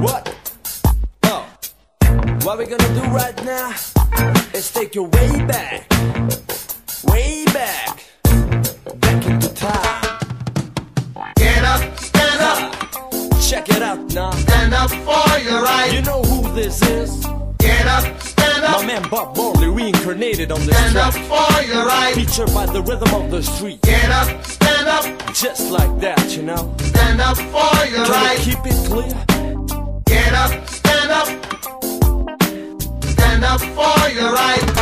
What? Oh. What we gonna do right now is take you way back. Way back. Back into time. Get up, stand up, Check it out now. stand up for your You know this is? Get up, stand up. My man Bob Marley reincarnated on this stand up for your right. Featured by the rhythm of the street. Get up, stand up, Just like that, you know. stand up for your Can right. keep it clear? Get up, stand up, stand up for your right.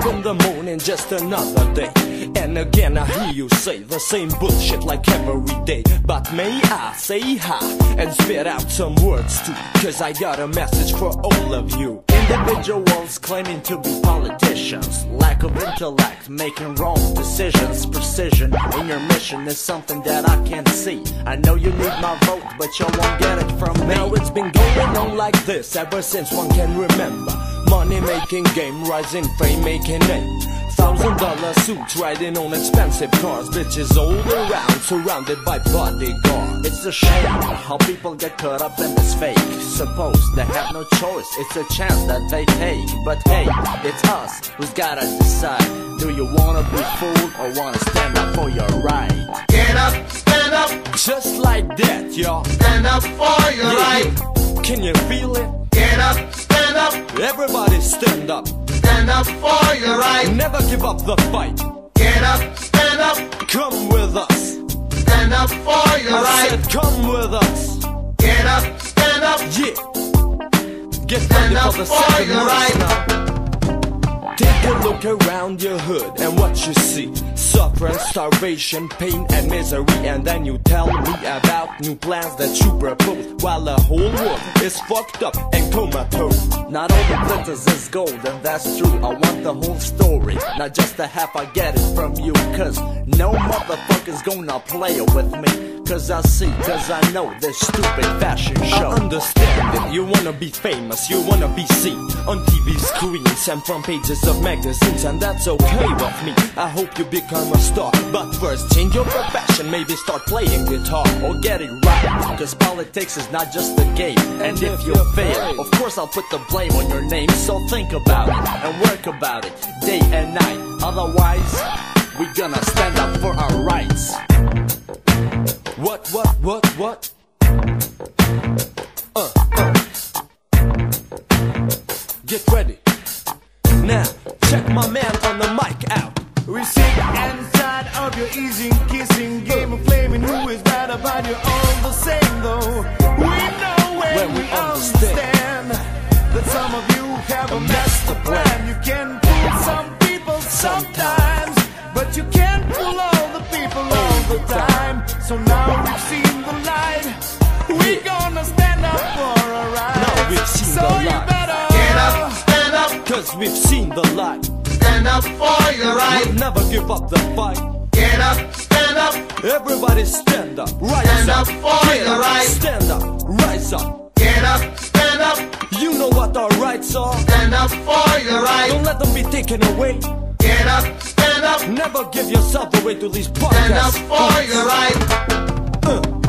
Up in the morning, just another day. And again, I hear you say the same bullshit like every day. But may I say hi and spit out some words too? Cause I got a message for all of you. Individuals claiming to be politicians, lack of intellect, making wrong decisions. Precision in your mission is something that I can't see. I know you need my vote, but you won't get it from me. Now it's been going on like this ever since one can remember. Money making game, rising fame, making name. Thousand dollar suits, riding on expensive cars. Bitches all around, surrounded by bodyguards. It's a shame how people get caught up in this fake. Suppose they have no choice, it's a chance that they take. But hey, it's us who's gotta decide. Do you wanna be fooled or wanna stand up for your right? Get up, stand up, Just like that, y'all. stand up for your Yeah, right. Can you feel it? Get up, stand up, Everybody stand up. stand up for your right. Never give up the fight. Get up, stand up, Come with us. stand up for your I right. said, come with us. Get up, stand up, Yeah. Get Stand up for for your right. now. Take a look around your hood and what you see. Suffering, starvation, pain, and misery. And then you tell me about new plans that you propose. While the whole world is fucked up and comatose. Not all the glitters is gold, and that's true. I want the whole story, not just the half I get it from you. Cause no motherfucker's gonna play with me. Cause I see, cause I know this stupid fashion show. I understand it. You wanna be famous, you wanna be seen on TV screens and front pages of magazines, and that's okay with me. I hope you become a star, but first change your profession, maybe start playing guitar. Or get it right, cause politics is not just a game. And if you fail, of course I'll put the blame on your name. So think about it and work about it day and night. Otherwise, we're gonna stand up for our rights. What, what, what, what? Uh, uh. Get ready. Now, check my man on the mic out. We sick and tired of your easing, kissing game of flaming. Who is better, but you're all the same though. We've seen the light. stand up for your right. We'll never give up the fight. Get up, stand up, Everybody stand up, rise Stand up, up for Get your up, right. Stand up, rise up. get up, stand up, You know what our rights are. stand up for your right. Don't let them be taken away. Get up, stand up, Never give yourself away to these podcasts. stand up for your right. Uh,